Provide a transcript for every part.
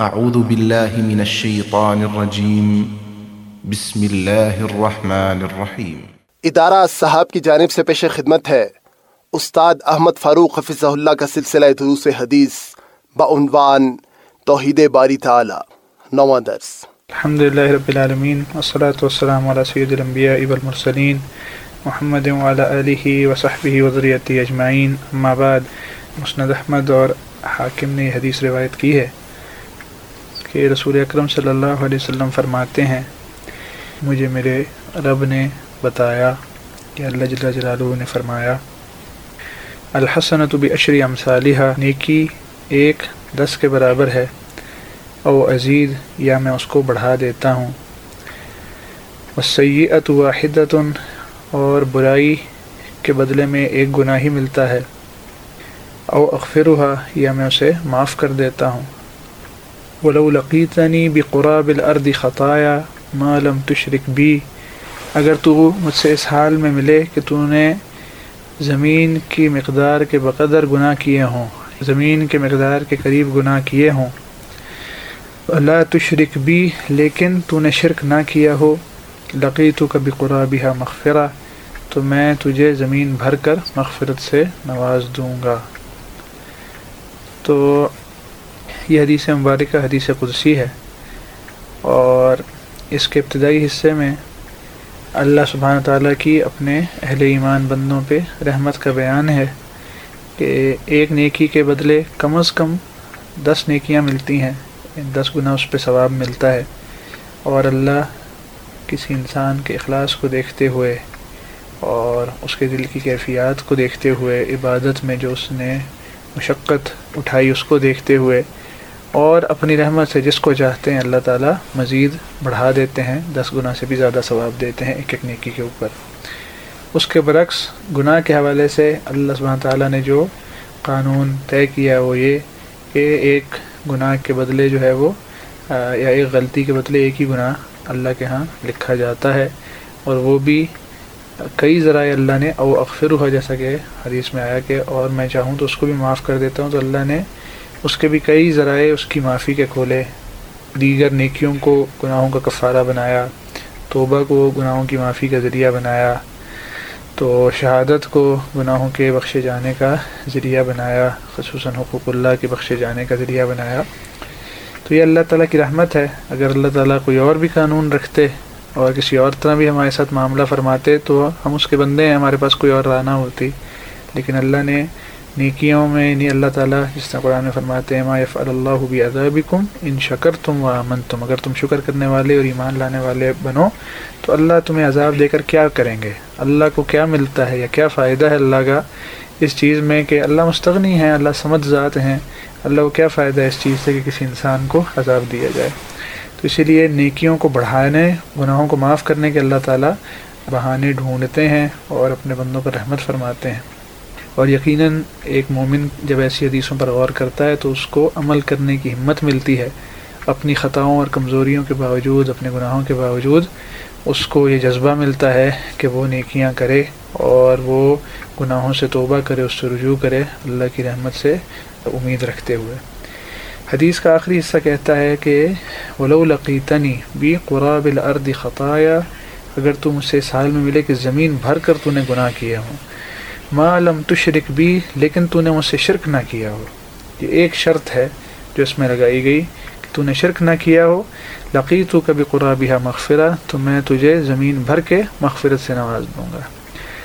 اعوذ باللہ من الشیطان الرجیم بسم اللہ الرحمن الرحیم ادارہ صاحب کی جانب سے پیش خدمت ہے۔ استاد احمد فاروق حفظ اللہ کا سلسلہ دروس حدیث بعنوان توحید باری تعالی نواں درس۔ الحمد للہ رب العالمین والصلاة والسلام علی سید الانبیاء والمرسلین محمد وعلی آلہ وصحبہ وذریتی اجمعین۔ اما بعد مسند احمد اور حاکم نے یہ حدیث روایت کی ہے۔ کہ رسول اکرم صلی اللہ علیہ وسلم فرماتے ہیں، مجھے میرے رب نے بتایا کہ اللہ جل جلالہ نے فرمایا، الحسنۃ بشری امثالحہ نیکی ایک دس کے برابر ہے، او عزیز، یا میں اس کو بڑھا دیتا ہوں۔ وسیعت واحدۃ اور برائی کے بدلے میں ایک گناہ ہی ملتا ہے۔ او اغفرها یا میں اسے معاف کر دیتا ہوں۔ ولو لقیتنی بقراب الارض خطایا ما لم تشرک بی اگر تو مجھ سے اس حال میں ملے کہ تو نے زمین کی مقدار کے بقدر گناہ کیے ہوں، زمین کے مقدار کے قریب گناہ کیے ہوں۔ اللہ تشرک بھی لیکن تو نے شرک نہ کیا ہو۔ لقی تو کبھی قرابہ مغفرہ، تو میں تجھے زمین بھر کر مغفرت سے نواز دوں گا۔ تو یہ حدیث مبارکہ حدیث قدسی ہے۔ اور اس کے ابتدائی حصے میں اللہ سبحانہ تعالیٰ کی اپنے اہل ایمان بندوں پہ رحمت کا بیان ہے کہ ایک نیکی کے بدلے کم از کم دس نیکیاں ملتی ہیں۔ دس گنا اس پہ ثواب ملتا ہے۔ اور اللہ کسی انسان کے اخلاص کو دیکھتے ہوئے اور اس کے دل کی کیفیات کو دیکھتے ہوئے، عبادت میں جو اس نے مشقت اٹھائی اس کو دیکھتے ہوئے اور اپنی رحمت سے جس کو چاہتے ہیں اللہ تعالیٰ مزید بڑھا دیتے ہیں، دس گنا سے بھی زیادہ ثواب دیتے ہیں ایک ایک نیکی کے اوپر۔ اس کے برعکس، گناہ کے حوالے سے اللہ سبحانہ تعالیٰ نے جو قانون طے کیا وہ یہ کہ ایک گناہ کے بدلے جو ہے وہ یا ایک غلطی کے بدلے ایک ہی گناہ اللہ کے ہاں لکھا جاتا ہے۔ اور وہ بھی کئی ذرائع اللہ نے، او اغفر ہوا جیسا کہ حدیث میں آیا کہ اور میں چاہوں تو اس کو بھی معاف کر دیتا ہوں۔ تو اللہ نے اس کے بھی کئی ذرائع اس کی معافی کے کھولے۔ دیگر نیکیوں کو گناہوں کا کفارہ بنایا، توبہ کو گناہوں کی معافی کا ذریعہ بنایا، تو شہادت کو گناہوں کے بخشے جانے کا ذریعہ بنایا، خصوصاً حقوق اللہ کے بخشے جانے کا ذریعہ بنایا۔ تو یہ اللہ تعالیٰ کی رحمت ہے۔ اگر اللہ تعالیٰ کوئی اور بھی قانون رکھتے اور کسی اور طرح بھی ہمارے ساتھ معاملہ فرماتے تو ہم اس کے بندے ہیں، ہمارے پاس کوئی اور راہ نہ ہوتی۔ لیکن اللہ نے نیکیوں میں یعنی اللہ تعالیٰ جس طرح قرآن میں فرماتے ہیں، ما یفعل اللہ بھی اذابکم ان شکر تم و امن تم اگر تم شکر کرنے والے اور ایمان لانے والے بنو، تو اللہ تمہیں عذاب دے کر کیا کریں گے؟ اللہ کو کیا ملتا ہے یا کیا فائدہ ہے اللہ کا اس چیز میں کہ اللہ مستغنی ہیں، اللہ سمجھ ذات ہیں، اللہ کو کیا فائدہ ہے اس چیز سے کہ کسی انسان کو عذاب دیا جائے؟ تو اسی لیے نیکیوں کو بڑھانے، گناہوں کو معاف کرنے کے اللہ تعالیٰ بہانے ڈھونڈتے ہیں اور اپنے بندوں پر رحمت فرماتے ہیں۔ اور یقیناً ایک مومن جب ایسی حدیثوں پر غور کرتا ہے تو اس کو عمل کرنے کی ہمت ملتی ہے۔ اپنی خطاؤں اور کمزوریوں کے باوجود، اپنے گناہوں کے باوجود اس کو یہ جذبہ ملتا ہے کہ وہ نیکیاں کرے اور وہ گناہوں سے توبہ کرے، اس سے رجوع کرے، اللہ کی رحمت سے امید رکھتے ہوئے۔ حدیث کا آخری حصہ کہتا ہے کہ ولو لقیتنی بی قراب الارض خطایا اگر تو مجھ سے اس حال میں ملے کہ زمین بھر کر تو نے گناہ کیے ہوں۔ ما لم تشرک بھی لیکن تو نے مجھ سے شرک نہ کیا ہو۔ یہ ایک شرط ہے جو اس میں لگائی گئی کہ تو نے شرک نہ کیا ہو۔ لقی تو کبھی قرابہ مغفرہ تو میں تجھے زمین بھر کے مغفرت سے نواز دوں گا۔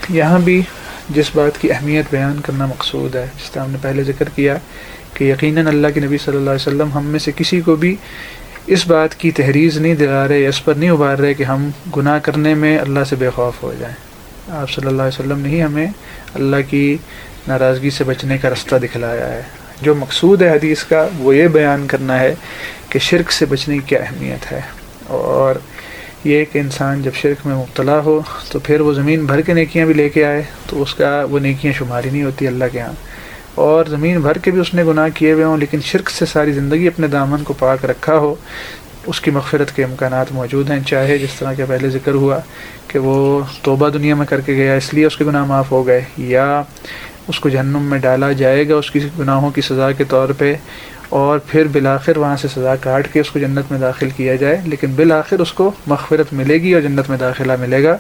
یہاں بھی جس بات کی اہمیت بیان کرنا مقصود ہے، جس طرح ہم نے پہلے ذکر کیا کہ یقیناً اللہ کے نبی صلی اللہ علیہ وسلم ہم میں سے کسی کو بھی اس بات کی تحریض نہیں دلا رہے اس پر نہیں ابار رہے کہ ہم گناہ کرنے میں اللہ سے بے خوف ہو جائیں۔ آپ صلی اللہ علیہ وسلم نے ہی ہمیں اللہ کی ناراضگی سے بچنے کا رستہ دکھلایا ہے۔ جو مقصود ہے حدیث کا وہ یہ بیان کرنا ہے کہ شرک سے بچنے کی کیا اہمیت ہے۔ اور یہ کہ انسان جب شرک میں مبتلا ہو تو پھر وہ زمین بھر کے نیکیاں بھی لے کے آئے تو اس کا وہ نیکیاں شماری نہیں ہوتی اللہ کے ہاں۔ اور زمین بھر کے بھی اس نے گناہ کیے ہوئے ہوں لیکن شرک سے ساری زندگی اپنے دامن کو پاک رکھا ہو اس کی مغفرت کے امکانات موجود ہیں۔ چاہے جس طرح کے پہلے ذکر ہوا کہ وہ توبہ دنیا میں کر کے گیا، اس لیے اس کے گناہ معاف ہو گئے، یا اس کو جہنم میں ڈالا جائے گا اس کی گناہوں کی سزا کے طور پہ، اور پھر بالآخر وہاں سے سزا کاٹ کے اس کو جنت میں داخل کیا جائے، لیکن بالآخر اس کو مغفرت ملے گی اور جنت میں داخلہ ملے گا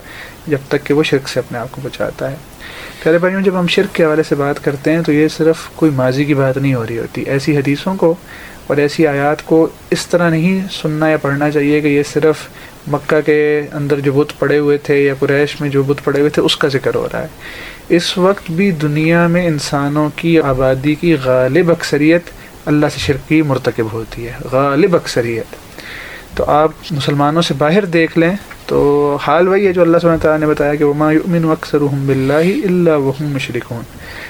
جب تک کہ وہ شرک سے اپنے آپ کو بچاتا ہے۔ پیارے بھائیوں، جب ہم شرک کے حوالے سے بات کرتے ہیں تو یہ صرف کوئی ماضی کی بات نہیں ہو رہی ہوتی۔ ایسی حدیثوں کو اور ایسی آیات کو اس طرح نہیں سننا یا پڑھنا چاہیے کہ یہ صرف مکہ کے اندر جو بت پڑے ہوئے تھے یا قریش میں جو بت پڑے ہوئے تھے، اس کا ذکر ہو رہا ہے۔ اس وقت بھی دنیا میں انسانوں کی آبادی کی غالب اکثریت اللہ سے شرکی مرتکب ہوتی ہے۔ غالب اکثریت۔ تو آپ مسلمانوں سے باہر دیکھ لیں تو حال وہی ہے جو اللہ صلی تعالیٰ نے بتایا کہ وما یؤمن اکثر بلّہ اللہ وحم مشرقون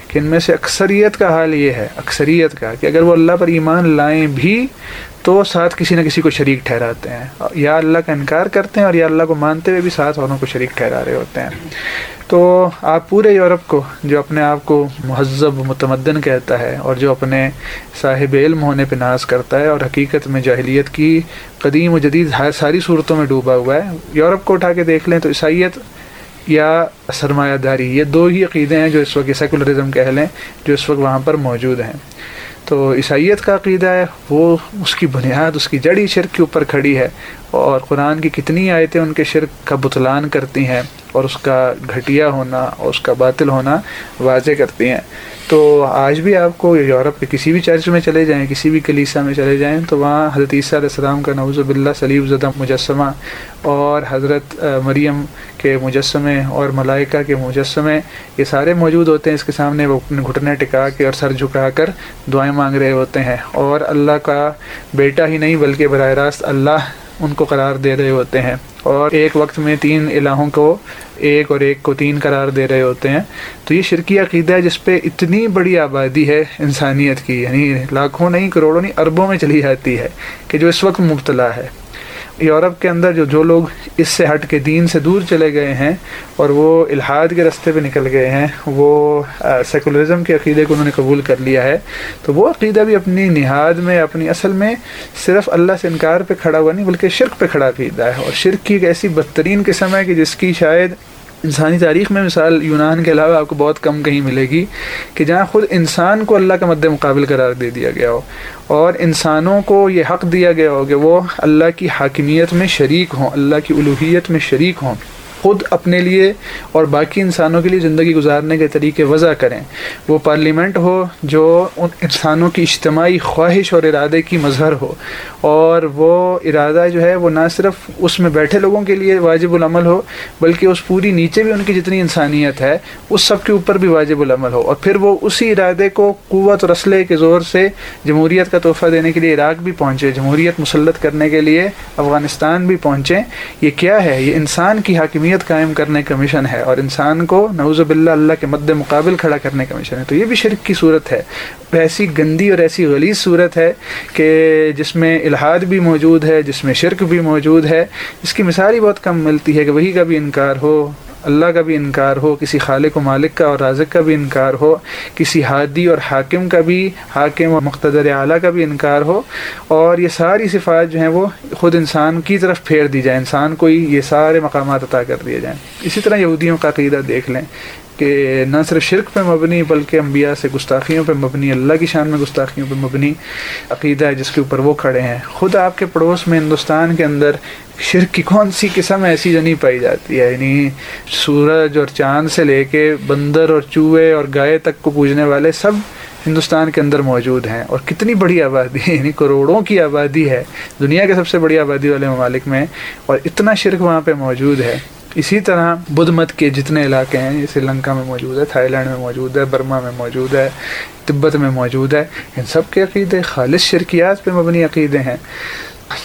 کہ ان میں سے اکثریت کا حال یہ ہے، اکثریت کا، کہ اگر وہ اللہ پر ایمان لائیں بھی تو ساتھ کسی نہ کسی کو شریک ٹھہراتے ہیں۔ یا اللہ کا انکار کرتے ہیں اور یا اللہ کو مانتے ہوئے بھی ساتھ اوروں کو شریک ٹھہرا رہے ہوتے ہیں۔ تو آپ پورے یورپ کو، جو اپنے آپ کو مہذب، متمدن کہتا ہے اور جو اپنے صاحب علم ہونے پہ ناز کرتا ہے اور حقیقت میں جاہلیت کی قدیم و جدید ساری صورتوں میں ڈوبا ہوا ہے۔ یورپ کو اٹھا کے دیکھ لیں تو عیسائیت یا سرمایہ داری، یہ دو ہی عقیدے ہیں جو اس وقت سیکولرزم کہہ لیں، جو اس وقت وہاں پر موجود ہیں۔ تو عیسائیت کا عقیدہ ہے، وہ اس کی بنیاد، اس کی جڑی شرک کے اوپر کھڑی ہے۔ اور قرآن کی کتنی آیتیں ان کے شرک کا بتلان کرتی ہیں اور اس کا گھٹیا ہونا اور اس کا باطل ہونا واضح کرتی ہیں۔ تو آج بھی آپ کو یورپ کے کسی بھی چرچ میں چلے جائیں، کسی بھی کلیسا میں چلے جائیں، تو وہاں حضرت عیسیٰ علیہ السلام کا نوز باللہ سلیب زدہ مجسمہ اور حضرت مریم کے مجسمے اور ملائکہ کے مجسمے، یہ سارے موجود ہوتے ہیں۔ اس کے سامنے وہ اپنے گھٹنے ٹکا کے اور سر جھکا کر دعائیں مانگ رہے ہوتے ہیں۔ اور اللہ کا بیٹا ہی نہیں، بلکہ براہ راست اللہ ان کو قرار دے رہے ہوتے ہیں۔ اور ایک وقت میں تین الہوں کو ایک اور ایک کو تین قرار دے رہے ہوتے ہیں۔ تو یہ شرکی عقیدہ ہے جس پہ اتنی بڑی آبادی ہے انسانیت کی یعنی لاکھوں نہیں، کروڑوں نہیں، اربوں میں چلی جاتی ہے کہ جو اس وقت مبتلا ہے۔ یورپ کے اندر جو جو لوگ اس سے ہٹ کے دین سے دور چلے گئے ہیں اور وہ الحاد کے رستے پہ نکل گئے ہیں، وہ سیکولرزم کے عقیدے کو انہوں نے قبول کر لیا ہے۔ تو وہ عقیدہ بھی اپنی نہاد میں، اپنی اصل میں صرف اللہ سے انکار پہ کھڑا ہوا نہیں، بلکہ شرک پہ کھڑا عقیدہ ہے۔ اور شرک کی ایک ایسی بدترین قسم ہے کہ جس کی شاید انسانی تاریخ میں مثال یونان کے علاوہ آپ کو بہت کم کہیں ملے گی کہ جہاں خود انسان کو اللہ کا مد مقابل قرار دے دیا گیا ہو اور انسانوں کو یہ حق دیا گیا ہو کہ وہ اللہ کی حاکمیت میں شریک ہوں، اللہ کی الوحیت میں شریک ہوں۔ خود اپنے لیے اور باقی انسانوں کے لیے زندگی گزارنے کے طریقے وضع کریں۔ وہ پارلیمنٹ ہو جو ان انسانوں کی اجتماعی خواہش اور ارادے کی مظہر ہو، اور وہ ارادہ جو ہے وہ نہ صرف اس میں بیٹھے لوگوں کے لیے واجب العمل ہو، بلکہ اس پوری نیچے بھی ان کی جتنی انسانیت ہے، اس سب کے اوپر بھی واجب العمل ہو۔ اور پھر وہ اسی ارادے کو قوت اور اسلحے کے زور سے جمہوریت کا تحفہ دینے کے لیے عراق بھی پہنچے، جمہوریت مسلط کرنے کے لیے افغانستان بھی پہنچیں یہ کیا ہے؟ یہ انسان کی حاکمیت قائم کرنے کا مشن ہے اور انسان کو نوز باللہ اللہ کے مد مقابل کھڑا کرنے کا مشن ہے۔ تو یہ بھی شرک کی صورت ہے۔ ایسی گندی اور ایسی غلیظ صورت ہے کہ جس میں الحاد بھی موجود ہے، جس میں شرک بھی موجود ہے۔ اس کی مثال ہی بہت کم ملتی ہے کہ وہی کا بھی انکار ہو۔ اللہ کا بھی انکار ہو، کسی خالق و مالک کا اور رازق کا بھی انکار ہو، کسی ہادی اور حاکم کا بھی، حاکم اور مقتدر اعلیٰ کا بھی انکار ہو، اور یہ ساری صفات جو ہیں وہ خود انسان کی طرف پھیر دی جائیں، انسان کو ہی یہ سارے مقامات عطا کر دیے جائیں۔ اسی طرح یہودیوں کا عقیدہ دیکھ لیں۔ کہ نہ صرف شرک پہ مبنی بلکہ انبیاء سے گستاخیوں پہ مبنی، اللہ کی شان میں گستاخیوں پہ مبنی عقیدہ ہے جس کے اوپر وہ کھڑے ہیں۔ خود آپ کے پڑوس میں ہندوستان کے اندر شرک کی کون سی قسم ایسی جو نہیں پائی جاتی ہے؟ یعنی سورج اور چاند سے لے کے بندر اور چوہے اور گائے تک کو پوجنے والے سب ہندوستان کے اندر موجود ہیں۔ اور کتنی بڑی آبادی ہے یعنی کروڑوں کی آبادی ہے۔ دنیا کے سب سے بڑی آبادی والے ممالک میں اور اتنا شرک وہاں پہ موجود ہے۔ اسی طرح بدھ مت کے جتنے علاقے ہیں، یہ سری لنکا میں موجود ہے، تھائی لینڈ میں موجود ہے، برما میں موجود ہے، تبت میں موجود ہے، ان سب کے عقیدے خالص شرکیات پہ مبنی عقیدے ہیں۔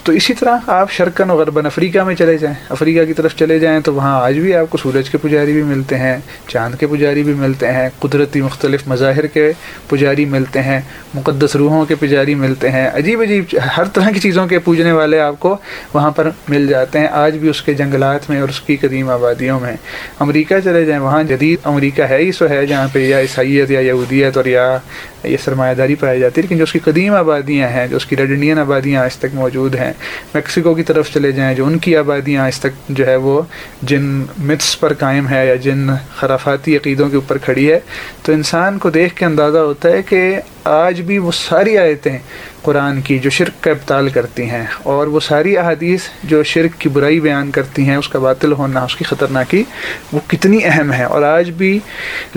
تو اسی طرح آپ شرکن و غربن افریقہ میں چلے جائیں، افریقہ کی طرف چلے جائیں تو وہاں آج بھی آپ کو سورج کے پجاری بھی ملتے ہیں، چاند کے پجاری بھی ملتے ہیں، قدرتی مختلف مظاہر کے پجاری ملتے ہیں، مقدس روحوں کے پجاری ملتے ہیں، عجیب عجیب ہر طرح کی چیزوں کے پوجنے والے آپ کو وہاں پر مل جاتے ہیں۔ آج بھی اس کے جنگلات میں اور اس کی قدیم آبادیوں میں۔ امریکہ چلے جائیں، وہاں جدید امریکہ ہے ہی سو ہے جہاں پہ یا عیسائیت یا یہودیت اور یا یہ سرمایہ داری پائی جاتی ہے۔ لیکن جو اس کی قدیم آبادیاں ہیں، جو اس کی ریڈ انڈین آبادیاں آج تک موجود ہیں، میکسیکو کی طرف چلے جائیں، جو ان کی آبادیاں آج تک جو ہے وہ جن متس پر قائم ہے یا جن خرافاتی عقیدوں کے اوپر کھڑی ہے، تو انسان کو دیکھ کے اندازہ ہوتا ہے کہ آج بھی وہ ساری آیتیں قرآن کی جو شرک کا ابتال کرتی ہیں اور وہ ساری احادیث جو شرک کی برائی بیان کرتی ہیں، اس کا باطل ہونا، اس کی خطرناکی، وہ کتنی اہم ہے۔ اور آج بھی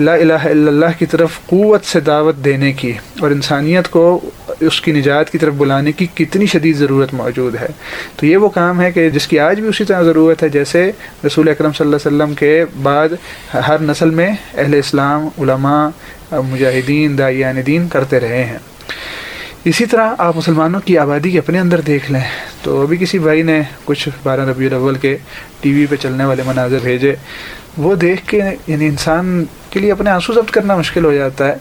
لا الہ الا اللہ کی طرف قوت سے دعوت دینے کی اور انسانیت کو اس کی نجات کی طرف بلانے کی کتنی شدید ضرورت موجود ہے۔ تو یہ وہ کام ہے کہ جس کی آج بھی اسی طرح ضرورت ہے، جیسے رسول اکرم صلی اللہ علیہ وسلم کے بعد ہر نسل میں اہل اسلام، علماء، مجاہدین دائیان دین کرتے رہے ہیں۔ اسی طرح آپ مسلمانوں کی آبادی کے اپنے اندر دیکھ لیں۔ تو ابھی کسی بھائی نے کچھ بارہ ربیع الاول کے ٹی وی پہ چلنے والے مناظر بھیجے۔ وہ دیکھ کے یعنی انسان کے لیے اپنے آنسو ضبط کرنا مشکل ہو جاتا ہے۔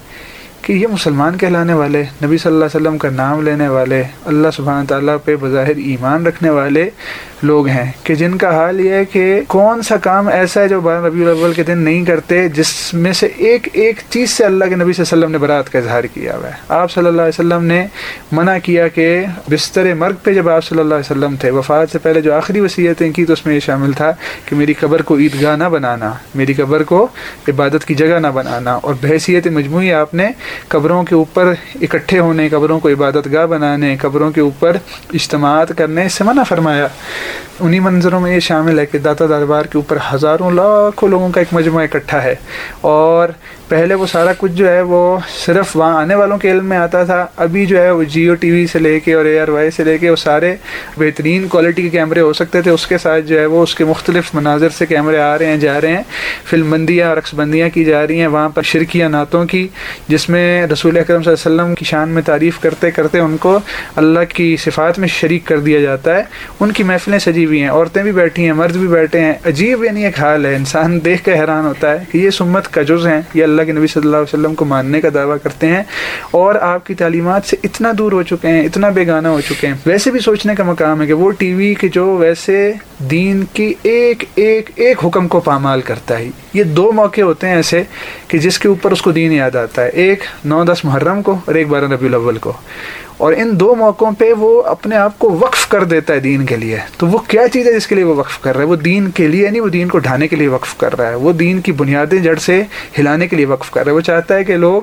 کہ یہ مسلمان کہلانے والے، نبی صلی اللہ علیہ وسلم کا نام لینے والے، اللہ سبحانہ تعالیٰ پہ بظاہر ایمان رکھنے والے لوگ ہیں۔ کہ جن کا حال یہ ہے کہ کون سا کام ایسا ہے جو ربیع الاول کے دن نہیں کرتے، جس میں سے ایک ایک چیز سے اللہ کے نبی صلی اللہ علیہ وسلم نے برات کا اظہار کیا ہوا ہے۔ آپ صلی اللہ علیہ وسلم نے منع کیا کہ بستر مرگ پہ جب آپ صلی اللہ علیہ وسلم تھے، وفات سے پہلے جو آخری وصیتیں کی تو اس میں یہ شامل تھا کہ میری قبر کو عیدگاہ نہ بنانا، میری قبر کو عبادت کی جگہ نہ بنانا اور بحثیت مجموعی آپ نے قبروں کے اوپر اکٹھے ہونے، قبروں کو عبادت گاہ بنانے، قبروں کے اوپر اجتماعات کرنے سے منع فرمایا۔ انہی منظروں میں یہ شامل ہے کہ داتا دربار کے اوپر ہزاروں لاکھوں لوگوں کا ایک مجموعہ اکٹھا ہے اور پہلے وہ سارا کچھ جو ہے وہ صرف وہاں آنے والوں کے علم میں آتا تھا، ابھی جو ہے وہ جیو ٹی وی سے لے کے اور اے آر وائی سے لے کے وہ سارے بہترین کوالٹی کے کیمرے ہو سکتے تھے۔ اس کے ساتھ جو ہے وہ اس کے مختلف مناظر سے کیمرے آ رہے ہیں، جا رہے ہیں۔ فلم بندیاں رقص بندیاں کی جا رہی ہیں وہاں پر، شرکیہ نعتوں کی، جس میں رسول اکرم صلی اللہ علیہ وسلم کی شان میں تعریف کرتے کرتے ان کو اللہ کی صفات میں شریک کر دیا جاتا ہے۔ ان کی محفلیں سجی ہوئی ہیں، عورتیں بھی بیٹھی ہیں، مرد بھی بیٹھے ہیں۔ عجیب یعنی ایک حال ہے، انسان دیکھ کے حیران ہوتا ہے کہ یہ سمت کا جز ہیں، یہ اللہ کے نبی صلی اللہ علیہ وسلم کو ماننے کا دعویٰ کرتے ہیں اور آپ کی تعلیمات سے اتنا دور ہو چکے ہیں، اتنا بیگانہ ہو چکے ہیں۔ ویسے بھی سوچنے کا مقام ہے کہ وہ ٹی وی کے جو ویسے دین کی ایک ایک ایک حکم کو پامال کرتا ہے۔ یہ دو موقع ہوتے ہیں ایسے کہ جس کے اوپر اس کو دین یاد آتا ہے۔ ایک نو دس محرم کو اور ایک بارہ ربیع الاول کو۔ اور ان دو موقعوں پہ وہ اپنے آپ کو وقف کر دیتا ہے دین کے لیے۔ تو وہ کیا چیز ہے جس کے لیے وہ وقف کر رہا ہے؟ وہ دین کے لیے نہیں، وہ دین کو ڈھانے کے لیے وقف کر رہا ہے۔ وہ دین کی بنیادیں جڑ سے ہلانے کے لیے وقف کر رہا ہے۔ وہ چاہتا ہے کہ لوگ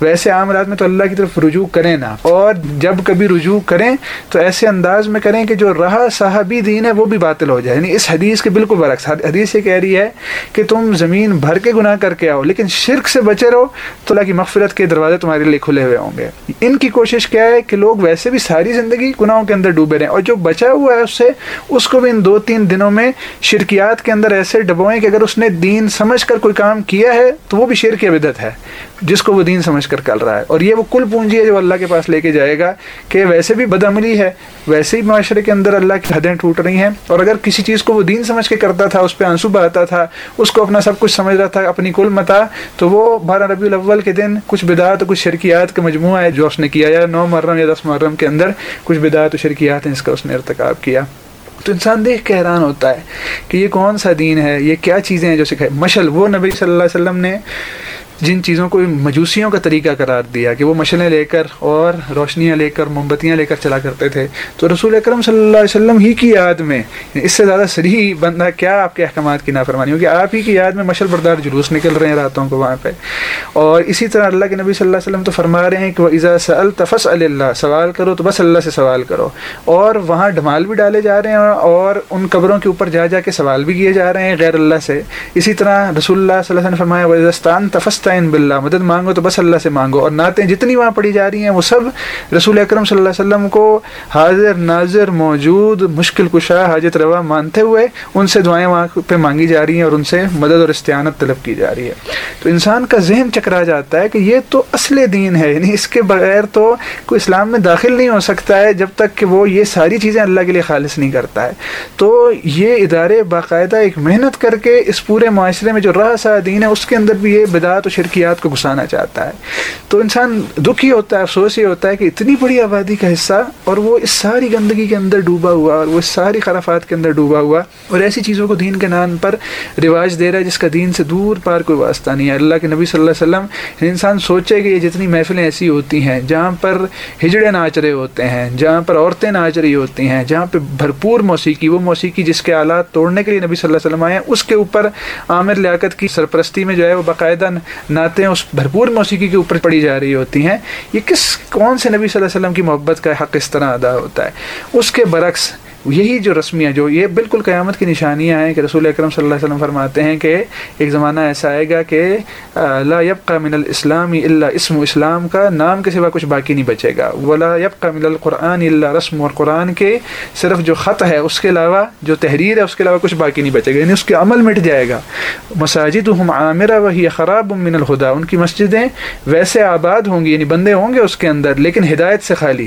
ویسے عام رات میں تو اللہ کی طرف رجوع کریں نا، اور جب کبھی رجوع کریں تو ایسے انداز میں کریں کہ جو رہا صاحبی دین ہے وہ بھی باطل ہو جائے۔ یعنی اس حدیث کے بالکل برعکس، حدیث یہ کہہ رہی ہے کہ تم زمین بھر کے گناہ کر کے آؤ، لیکن شرک سے بچے رہو تو اللہ کی مغفرت کے دروازے تمہارے لیے کھلے ہوئے ہوں گے۔ ان کی کوشش کیا ہے کہ لوگ ویسے بھی ساری زندگی گناہوں کے اندر ڈوبے رہے ہیں اور جو بچا ہوا ہے اس سے، اس کو بھی ان دو تین دنوں میں شرکیات کے اندر ایسے ڈبوئیں کہ اگر اس نے دین سمجھ کر کوئی کام کیا ہے تو وہ بھی شیر کی بدت ہے، جس کو وہ دین سمجھ کر کر رہا ہے۔ اور یہ وہ کل پونجی ہے جو اللہ کے پاس لے کے جائے گا کہ ویسے بھی بدعملی ہے، ویسے ہی معاشرے کے اندر اللہ کی حدیں ٹوٹ رہی ہیں۔ اور اگر کسی چیز کو وہ دین سمجھ کے کرتا تھا، اس پہ آنسو بہاتا تھا، اس کو اپنا سب کچھ سمجھ رہا تھا، اپنی کل متا، تو وہ بارہ ربیع الاول کے دن کچھ بدعت کچھ شرکیات کا مجموعہ ہے جو اس نے کیا، یا نو محرم یا دس محرم کے اندر کچھ بدعت و شرکیات ہیں، اس کا اس نے ارتکاب کیا۔ تو انسان دیکھ کے حیران ہوتا ہے کہ یہ کون سا دین ہے، یہ کیا چیزیں ہیں جو سکھائے مشل، وہ نبی صلی اللہ علیہ وسلم نے جن چیزوں کو مجوسیوں کا طریقہ قرار دیا کہ وہ مشلیں لے کر اور روشنیاں لے کر موم بتیاں لے کر چلا کرتے تھے۔ تو رسول اکرم صلی اللہ علیہ وسلم ہی کی یاد میں یعنی اس سے زیادہ صحیح بندہ کیا آپ کے احکامات کی نافرمانی ہوگی؟ آپ ہی کی یاد میں مشل بردار جلوس نکل رہے ہیں راتوں کو وہاں پہ۔ اور اسی طرح اللہ کے نبی صلی اللہ علیہ وسلم تو فرما رہے ہیں کہ وہ عزا الطفس اللہ سوال کرو تو بس اللہ سے سوال کرو۔ اور وہاں ڈھمال بھی ڈالے جا رہے ہیں اور ان قبروں کے اوپر جا جا کے سوال بھی کیے جا رہے ہیں غیر اللہ سے۔ اسی طرح رسول اللہ صلی اللہ علیہ وسلم فرمایا وزستان تفستہ بلّہ مدد مانگو تو بس اللہ سے مانگو۔ اور نعتیں جتنی وہاں پڑھی جا رہی ہیں وہ سب رسول اکرم صلی اللہ علیہ وسلم کو حاضر، ناظر، موجود، مشکل کشا، حاجت روا مانتے ہوئے ان سے دعائیں وہاں پہ مانگی جا رہی ہیں اور ان سے مدد اور استعانت طلب کی جا رہی ہے۔ تو انسان کا ذہن چکرا جاتا ہے کہ یہ تو اصل دین ہے یعنی اس کے بغیر تو کوئی اسلام میں داخل نہیں ہو سکتا ہے جب تک کہ وہ یہ ساری چیزیں اللہ کے لیے خالص نہیں کرتا ہے۔ تو یہ ادارے باقاعدہ ایک محنت کر کے اس پورے معاشرے میں جو راہ سا دین ہے، اس کے اندر بھی یہ بدعت و شرکیات کو گھسانا چاہتا ہے۔ تو انسان دکھی ہوتا ہے، افسوس یہ ہوتا ہے کہ اتنی بڑی آبادی کا حصہ اور وہ اس ساری گندگی کے اندر ڈوبا ہوا اور وہ اس ساری خرافات کے اندر ڈوبا ہوا اور ایسی چیزوں کو دین کے نام پر رواج دے رہا ہے جس کا دین سے دور پار کوئی واسطہ نہیں ہے۔ اللہ کے نبی صلی اللہ علیہ وسلم، انسان سوچے کہ یہ جتنی محفلیں ایسی ہوتی ہیں جہاں پر ہجڑے ناچ رہے ہوتے ہیں، جہاں پر عورتیں ناچ رہی ہوتی ہیں، جہاں پہ بھرپور موسیقی، وہ موسیقی جس کے آلات توڑنے کے لیے نبی صلی اللہ علیہ وسلم آئے ہیں اس کے اوپر عامر لیاقت کی سرپرستی میں جو ہے وہ باقاعدہ نعتیں اس بھرپور موسیقی کے اوپر پڑی جا رہی ہوتی ہیں، یہ کس، کون سے نبی صلی اللہ علیہ وسلم کی محبت کا حق اس طرح ادا ہوتا ہے؟ اس کے برعکس یہی جو رسمیاں جو یہ بالکل قیامت کی نشانیاں ہیں کہ رسول اکرم صلی اللہ علیہ وسلم فرماتے ہیں کہ ایک زمانہ ایسا آئے گا کہ لا یبقى من الاسلام الا اسم اسلام کا نام کے سوا کچھ باقی نہیں بچے گا۔ ولا يبقى من القرآن الا رسم، اور قرآن کے صرف جو خط ہے اس کے علاوہ، جو تحریر ہے اس کے علاوہ کچھ باقی نہیں بچے گا۔ یعنی اس کے عمل مٹ جائے گا۔ مساجد ہم عامرہ وہی خراب من الخدا ان کی مسجدیں ویسے آباد ہوں گی یعنی بندے ہوں گے اس کے اندر، لیکن ہدایت سے خالی۔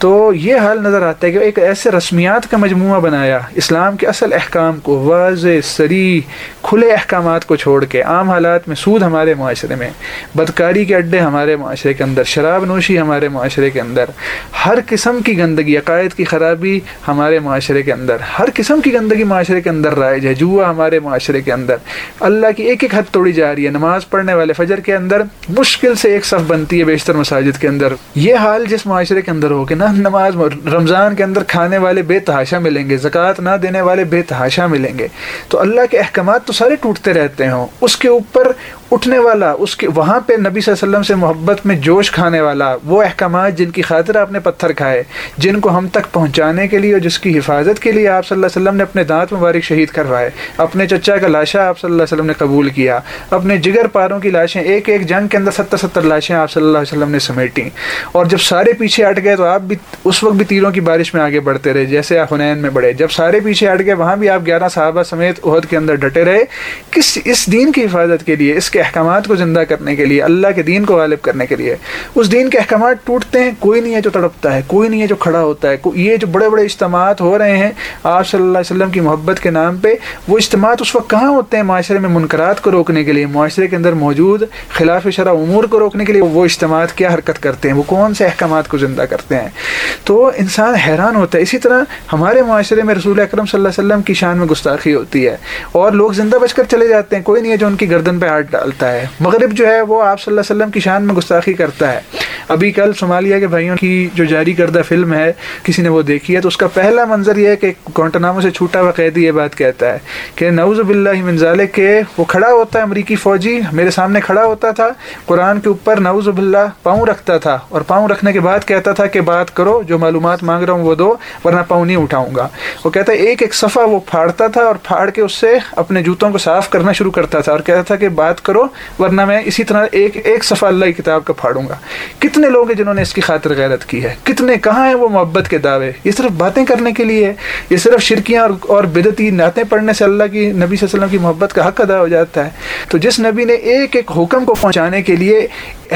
تو یہ حال نظر آتا ہے کہ ایک ایسے رسمیات کا مجموعہ بنایا، اسلام کے اصل احکام کو واضح سری کھلے احکامات کو چھوڑ کے عام حالات میں سود ہمارے معاشرے میں، بدکاری کے اڈے ہمارے معاشرے کے اندر، شراب نوشی ہمارے معاشرے کے اندر، ہر قسم کی گندگی، عقائد کی خرابی ہمارے معاشرے کے اندر، ہر قسم کی گندگی معاشرے کے اندر رائج ہے، جوا ہمارے معاشرے کے اندر۔ اللہ کی ایک ایک حد توڑی جا رہی ہے، نماز پڑھنے والے فجر کے اندر مشکل سے ایک صف بنتی ہے بیشتر مساجد کے اندر۔ یہ حال جس معاشرے کے اندر ہو کہ نہ رمضان نماز رمضان کے اندر کھانے والے بے تحاشا ملیں گے، زکوٰۃ نہ دینے والے بے تحاشا ملیں گے۔ تو اللہ کے احکامات تو سارے ٹوٹتے رہتے ہوں۔ اس کے اوپر اٹھنے والا، اس کے وہاں پہ نبی صلی اللہ علیہ وسلم سے محبت میں جوش کھانے والا، وہ احکامات جن کی خاطر آپ نے پتھر کھائے، جن کو ہم تک پہنچانے کے لیے اور جس کی حفاظت کے لیے آپ صلی اللہ علیہ وسلم نے اپنے دانت مبارک شہید کروائے، اپنے چچا کا لاشا آپ صلی اللہ علیہ وسلم نے قبول کیا، اپنے جگر پاروں کی لاشیں، ایک ایک جنگ کے اندر ستر ستر لاشیں آپ صلی اللہ علیہ وسلم نے سمیٹیں۔ اور جب سارے پیچھے ہٹ گئے تو آپ بھی اس وقت بھی تیروں کی بارش میں آگے بڑھتے رہے، جیسے آپ حنین میں بڑھے۔ جب سارے پیچھے ہٹ گئے، وہاں بھی آپ گیارہ صحابہ سمیت عہد کے اندر ڈٹے رہے۔ کس اس دین کی حفاظت کے لیے، اس کے احکامات کو زندہ کرنے کے لیے، اللہ کے دین کو غالب کرنے کے لیے، اس دین کے احکامات ٹوٹتے ہیں، کوئی نہیں ہے جو تڑپتا ہے، کوئی نہیں ہے جو کھڑا ہوتا ہے۔ یہ جو بڑے بڑے اجتماعات ہو رہے ہیں، آپ صلی اللہ علیہ وسلم کی محبت کے نام پہ، وہ اجتماعات اس وقت کہاں ہوتے ہیں؟ معاشرے میں منقرات کو روکنے کے لیے، معاشرے کے اندر موجود خلاف شرح امور کو روکنے کے لیے، وہ اجتماعات کیا حرکت کرتے ہیں؟ وہ کون سے احکامات کو زندہ کرتے ہیں؟ تو انسان حیران ہوتا ہے۔ اسی طرح ہمارے معاشرے میں رسول اکرم صلی اللہ علیہ وسلم کی شان میں گستاخی ہوتی ہے اور لوگ زندہ بچ کر چلے جاتے ہیں۔ کوئی نہیں ہے جو ان کی گردن پہ ہاتھ ڈالتا ہے۔ مغرب جو ہے وہ آپ صلی اللہ علیہ وسلم کی شان میں گستاخی کرتا ہے۔ ابھی کل صومالیہ کے بھائیوں کی جو جاری کردہ فلم ہے، کسی نے وہ دیکھی ہے۔ تو اس کا پہلا منظر یہ ہے کہ گونٹناموں سے چھوٹا ہوا قیدی یہ بات کہتا ہے کہ نعوذ باللہ من ذالک کہ وہ کھڑا ہوتا ہے امریکی فوجی، میرے سامنے کھڑا ہوتا تھا۔ قرآن کے اوپر نعوذ باللہ پاؤں رکھتا تھا اور پاؤں رکھنے کے بعد کہتا تھا کہ بات کرو جو معلومات مانگ رہا ہوں وہ دو، ورنہ پاؤں نہیں اٹھاؤں گا۔ وہ کہتا ہے ایک ایک صفحہ وہ پھاڑتا تھا اور پھاڑ کے اس سے اپنے جوتوں کو صاف کرنا شروع کرتا تھا اور کہتا تھا کہ بات کرو، ورنہ میں اسی طرح ایک ایک صفحہ اللہ کی کتاب کا پھاڑوں گا۔ کتنے لوگ ہیں جنہوں نے اس کی خاطر غیرت کی ہے؟ کتنے، کہاں ہیں وہ محبت کے دعوے؟ یہ صرف باتیں کرنے کے لیے، یہ صرف شرکیاں اور اور بدتی نعتیں پڑھنے سے اللہ کی، نبی صلی اللہ علیہ وسلم کی محبت کا حق ادا ہو جاتا ہے۔ تو جس نبی نے ایک ایک حکم کو پہنچانے کے لیے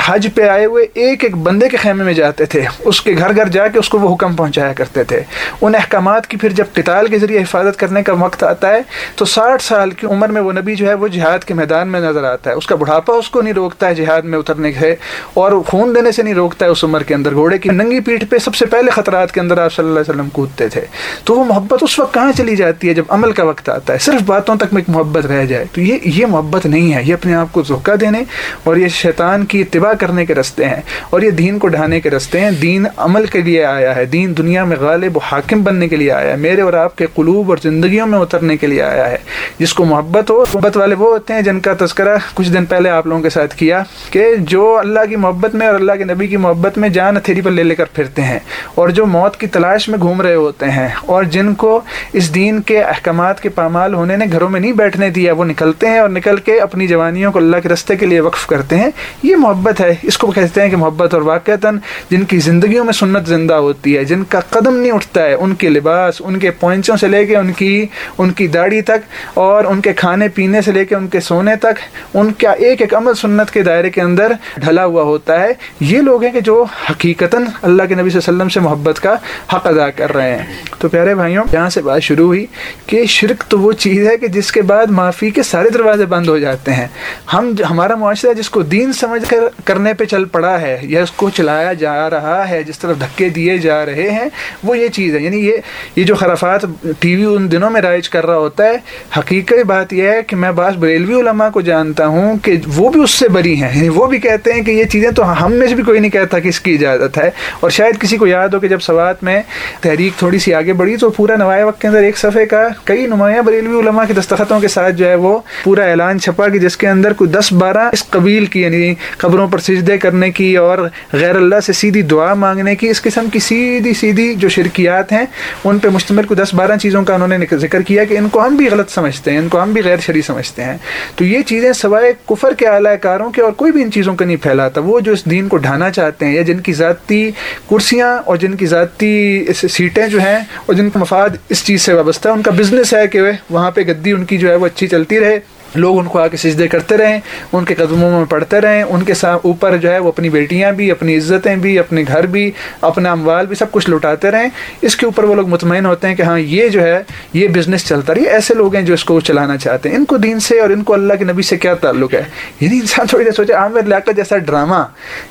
حج پہ آئے ہوئے ایک ایک بندے کے خیمے میں جاتے تھے، اس کے گھر گھر اندر جا کے اس کو وہ حکم پہنچایا کرتے تھے۔ ان احکامات کی پھر جب قتال کے ذریعے حفاظت کرنے کا وقت آتا ہے، تو ساٹھ سال کی عمر میں وہ نبی جو ہے، وہ جہاد کے میدان میں نظر آتا ہے۔ اس کا بڑھاپا اس کو نہیں روکتا ہے، جہاد میں اترنے سے اور خون دینے سے نہیں روکتا ہے اس عمر کے اندر۔ گھوڑے کی ننگی پیٹھ پہ سب سے پہلے خطرات کے اندر آپ صلی اللہ علیہ وسلم کودتے تھے۔ تو وہ محبت اس وقت کہاں چلی جاتی ہے جب عمل کا وقت آتا ہے؟ صرف باتوں تک میں ایک محبت رہ جائے۔ تو یہ یہ محبت نہیں ہے۔ یہ اپنے آپ کو دھوکہ دینے اور یہ شیطان کی اتباع کرنے کے رستے ہیں اور یہ دین کو ڈھانے کے رستے ہیں۔ دین عمل کے لیے آیا ہے، دین دنیا میں غالب و حاکم بننے کے لیے آیا ہے، میرے اور آپ کے قلوب اور زندگیوں میں اترنے کے لیے آیا ہے۔ جس کو محبت ہو محبت والے وہ ہوتے ہیں جن کا تذکرہ کچھ دن پہلے آپ لوگوں کے ساتھ کیا کہ جو اللہ کی محبت میں اور اللہ کے نبی کی محبت میں جان ہتھیری پر لے لے کر پھرتے ہیں اور جو موت کی تلاش میں گھوم رہے ہوتے ہیں اور جن کو اس دین کے احکامات کے پامال ہونے نے گھروں میں نہیں بیٹھنے دیا، وہ نکلتے ہیں اور نکل کے اپنی جوانیوں کو اللہ کے رستے کے لیے وقف کرتے ہیں۔ یہ محبت ہے، اس کو کہتے ہیں کہ محبت اور واقعتاً جن کی زندگیوں میں سنت زندہ ہوتی ہے، جن کا قدم نہیں اٹھتا ہے، ان کے لباس، ان کے پوائنٹوں سے لے کے ان کی ان کی داڑھی تک اور ان کے کھانے پینے سے لے کے ان کے سونے تک، ان کا ایک ایک عمل سنت کے دائرے کے اندر ڈھلا ہوا ہوتا ہے۔ یہ لوگ ہیں کہ جو حقیقتاً اللہ کے نبی صلی اللہ علیہ وسلم سے محبت کا حق ادا کر رہے ہیں۔ تو پیارے بھائیوں، یہاں سے بات شروع ہوئی کہ شرک تو وہ چیز ہے کہ جس کے بعد معافی کے سارے دروازے بند ہو جاتے ہیں۔ ہم ہمارا معاشرہ جس کو دین سمجھ کر کرنے پہ چل پڑا ہے یا اس کو چلایا جا رہا ہے، جس طرف دھکے دیے جا رہے ہیں، وہ یہ چیز ہے۔ یعنی یہ یہ جو خرافات ٹی وی ان دنوں میں رائج کر رہا ہوتا ہے حقیقت بات یہ ہے کہ میں بعض بریلوی علماء کو جانتا ہوں کہ وہ بھی اس سے بری ہیں۔ یعنی وہ بھی کہتے ہیں کہ یہ چیزیں تو ہم میں سے بھی کوئی نہیں کہتا کہ اس کی اجازت ہے۔ اور شاید کسی کو یاد ہو کہ جب سوات میں تحریک تھوڑی سی آگے بڑھی تو پورا نوایا وقت کے اندر ایک صفحے کا کئی نمایاں بریلوی علماء کے دستخطوں کے ساتھ جو ہے وہ پورا اعلان چھپا کہ جس کے اندر کوئی دس بارہ اس قبیل کی یعنی قبروں پر سجدے کرنے کی اور غیر اللہ سے سیدھی دعا مانگنے کی، اس قسم کی سیدھی سیدھی جو شرکیات ہیں، ان پہ مشتمل کو دس بارہ چیزوں کا انہوں نے ذکر کیا کہ ان کو ہم بھی غلط سمجھتے ہیں، ان کو ہم بھی غیر شرعی سمجھتے ہیں۔ تو یہ چیزیں سوائے کفر کے اعلی کاروں کے اور کوئی بھی ان چیزوں کا نہیں پھیلاتا۔ وہ جو اس دین کو ڈھانا چاہتے ہیں یا جن کی ذاتی کرسیاں اور جن کی ذاتی سیٹیں جو ہیں اور جن کا مفاد اس چیز سے وابستہ ہے، ان کا بزنس ہے کہ وہاں پہ گدی ان کی جو ہے وہ اچھی چلتی رہے۔ لوگ ان کو آ کے سجدے کرتے رہیں، ان کے قدموں میں پڑھتے رہیں، ان کے ساتھ اوپر جو ہے وہ اپنی بیٹیاں بھی، اپنی عزتیں بھی، اپنے گھر بھی، اپنا اموال بھی، سب کچھ لٹاتے رہیں۔ اس کے اوپر وہ لوگ مطمئن ہوتے ہیں کہ ہاں یہ جو ہے، یہ بزنس چلتا رہی ایسے لوگ ہیں جو اس کو چلانا چاہتے ہیں۔ ان کو دین سے اور ان کو اللہ کے نبی سے کیا تعلق ہے؟ یعنی انسان تھوڑی دیر سوچے، عامر لاکھ جیسا ڈرامہ،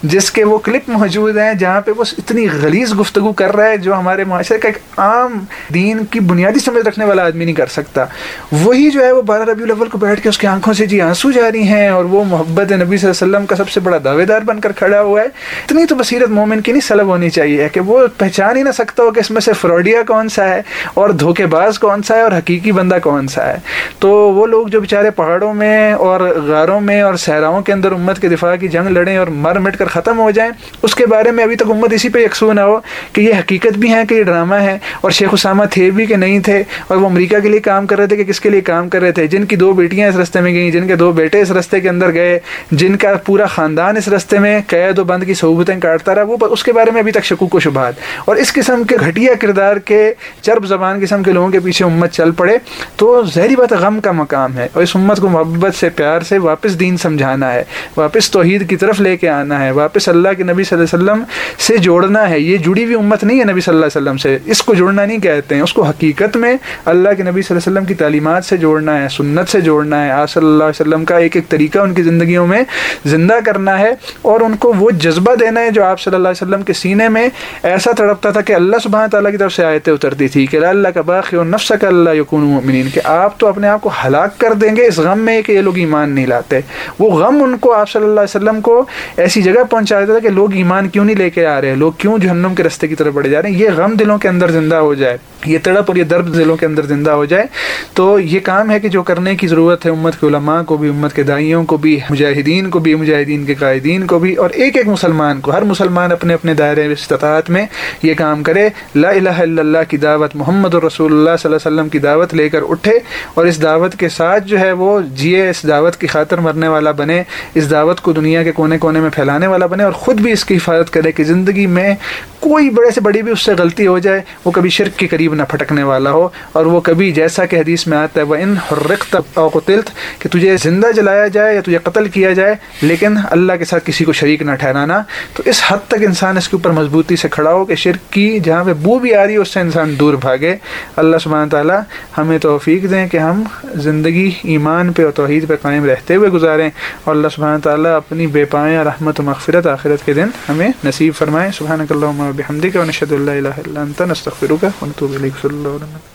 جس کے وہ کلپ موجود ہیں جہاں پہ وہ اتنی غلیظ گفتگو کر رہا ہے جو ہمارے معاشرے کا ایک عام دین کی بنیادی سمجھ رکھنے والا آدمی نہیں کر سکتا۔ وہی جو ہے وہ بارہ ربیع الاول کو بیٹھ کے اس کی آنکھوں سے جی آنسو جاری ہیں اور وہ محبت نبی صلی اللہ علیہ وسلم کا سب سے بڑا دعوے دار بن کر کھڑا ہوا ہے۔ اتنی تو بصیرت مومن کی نہیں سلب ہونی چاہیے کہ وہ پہچان ہی نہ سکتا ہو کہ اس میں سے فراڈیا کون سا ہے اور دھوکے باز کون سا ہے اور حقیقی بندہ کون سا ہے۔ تو وہ لوگ جو بیچارے پہاڑوں میں اور غاروں میں اور صحراؤں کے اندر امت کے دفاع کی جنگ لڑیں اور مر مٹ کر ختم ہو جائیں، اس کے بارے میں ابھی تک امت اسی پہ یکسو نہ ہو کہ یہ حقیقت بھی ہے کہ یہ ڈرامہ ہے۔ اور شیخ اسامہ تھے بھی کہ نہیں تھے اور وہ امریکہ کے لیے کام کر رہے تھے کہ کس کے لیے کام کر رہے تھے؟ جن کی دو بیٹیاں اس رستے میں گئیں، جن کے دو بیٹے اس رستے کے اندر گئے، جن کا پورا خاندان اس رستے میں قید و بند کی صحبتیں کاٹتا رہا، وہ اس کے بارے میں ابھی تک شکوک و شبہات۔ اور اس قسم کے گھٹیا کردار کے چرب زبان قسم کے لوگوں کے پیچھے امت چل پڑے، تو ظہری بات غم کا مقام ہے۔ اور اس امت کو محبت سے، پیار سے واپس دین سمجھانا ہے، واپس توحید کی طرف لے کے آنا ہے، واپس اللہ کے نبی صلی اللہ علیہ وسلم سے جوڑنا ہے۔ یہ جڑی ہوئی امت نہیں ہے نبی صلی اللہ علیہ وسلم سے۔ اس کو جوڑنا نہیں کہتے ہیں، اس کو حقیقت میں اللہ کے نبی صلی اللہ علیہ وسلم کی تعلیمات سے جوڑنا ہے، سنت سے جوڑنا ہے آ صلی اللہ علیہ وسلم کا، ایک ایک طریقہ ان کی زندگیوں میں زندہ کرنا ہے اور ان کو وہ جذبہ دینا ہے جو آپ صلی اللہ علیہ وسلم کے سینے میں ایسا تڑپتا تھا کہ اللہ سبحانہ تعالیٰ کی طرف سے آیتیں اترتی تھی کہ اللہ کا باقی اور نفس کا اللہ یقون مؤمنین، کہ آپ تو اپنے آپ کو ہلاک کر دیں گے، اس غم میں کہ یہ لوگ ایمان نہیں لاتے۔ وہ غم ان کو آپ صلی اللہ علیہ وسلم کو ایسی جگہ پہنچا دیتا تھا کہ لوگ ایمان کیوں نہیں لے کے آ رہے ہیں؟ لوگ کیوں جہنم کے رستے کی طرف بڑھے جا رہے ہیں؟ یہ غم دلوں کے اندر زندہ ہو جائے، یہ تڑپ اور یہ درد دلوں کے اندر زندہ ہو جائے، تو یہ کام ہے کہ جو کرنے کی ضرورت ہے امت کے علماء کو بھی، امت کے دائیوں کو بھی، مجاہدین کو بھی، مجاہدین کے قائدین کو بھی، اور ایک ایک مسلمان کو، ہر مسلمان اپنے اپنے دائرے استطاعت میں یہ کام کرے۔ لا الہ الا اللہ کی دعوت، محمد الرسول اللہ صلی اللہ علیہ وسلم کی دعوت لے کر اٹھے اور اس دعوت کے ساتھ جو ہے وہ جیے، اس دعوت کی خاطر مرنے والا بنے، اس دعوت کو دنیا کے کونے کونے میں پھیلانے والا بنے اور خود بھی اس کی حفاظت کرے کہ زندگی میں کوئی بڑے سے بڑی بھی اس سے غلطی ہو جائے، وہ کبھی شرک کے قریب نہ پھٹکنے والا ہو، اور وہ کبھی جیسا کہ حدیث میں آتا ہے وہ ان حرقت او قتلت، کہ تجھے زندہ جلایا جائے یا تجھے قتل کیا جائے، لیکن اللہ کے ساتھ کسی کو شریک نہ ٹھہرانا۔ تو اس حد تک انسان اس کے اوپر مضبوطی سے کھڑا ہو کہ شرک کی جہاں پہ بو بھی آ رہی ہے، اس سے انسان دور بھاگے۔ اللہ سبحانہ تعالیٰ ہمیں توفیق دیں کہ ہم زندگی، ایمان پہ اور توحید پہ قائم رہتے ہوئے گزاریں۔ اور اللہ سبحانہ تعالیٰ اپنی بے پائیں، رحمت و مغفرت آخرت کے دن ہمیں نصیب فرمائے۔ سبحانک اللہم و ونشهد ان لا اله الا انت نستغفرك ونتوب اليك صلى الله عليه وسلم.